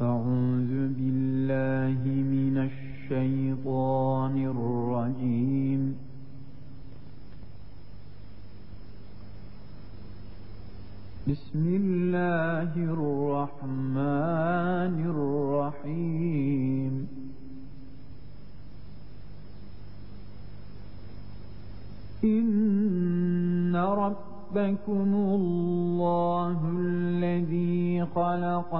أعوذ بالله من الشيطان الرجيم. بسم الله الرحمن الرحيم. إن ربكم الله الذي خلق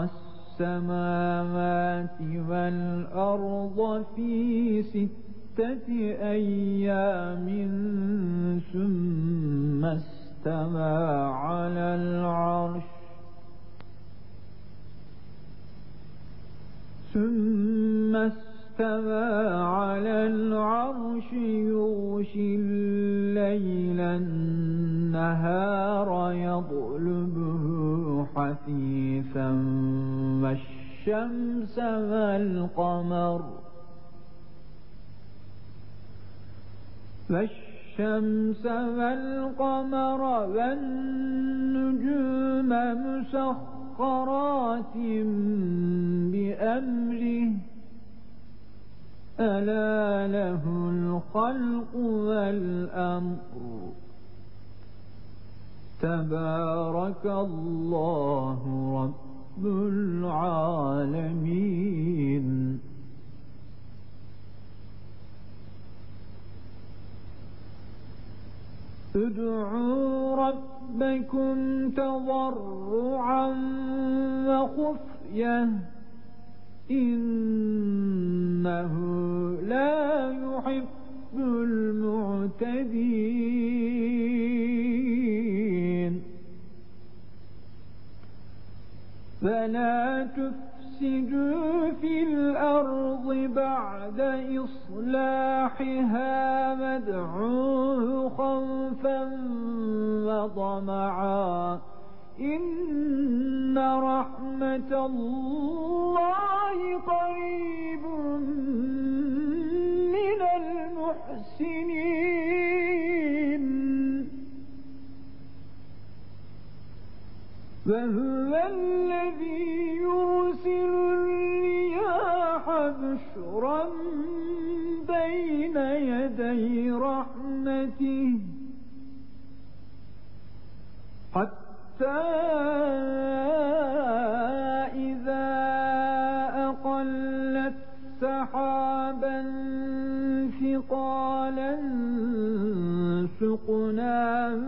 السماوات والأرض في ستة أيام ثم استوى على العرش. ثم استوى على العرش يغشي الليل النهار يطلبه حثيثا والشمس والقمر والشمس والقمر والنجوم مسخرات بأمره ألا له الخلق والأمر تبارك الله رب العالمين. ادعوا ربكم تضرعا وخفية. إنه لا يحب المعتدين. فلا تفسدوا في الأرض بعد إصلاحها وادعوه خوفا وطمعا. إن رحمة الله قريب من المحسنين. وهو الذي يرسل الرياح بشرا بين يدي رحمته حتى إذا أقلت سحابا ثقالا سقناه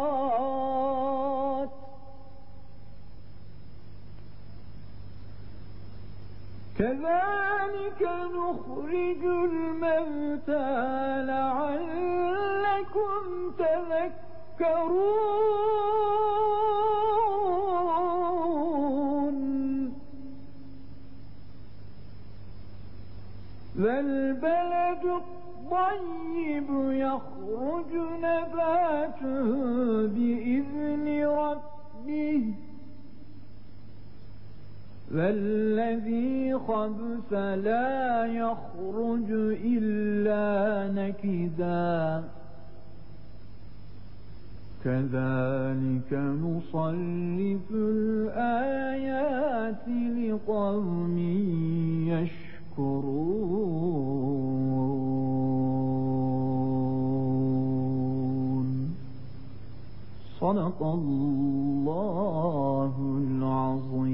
كذلك نخرج الموتى لعلكم تذكرون. والبلد الطيب يخرج نباته بإذن ربه والذي خبث لا يخرج إلا نكدا كذلك نصرف الآيات لقوم يشكرون. صدق الله العظيم.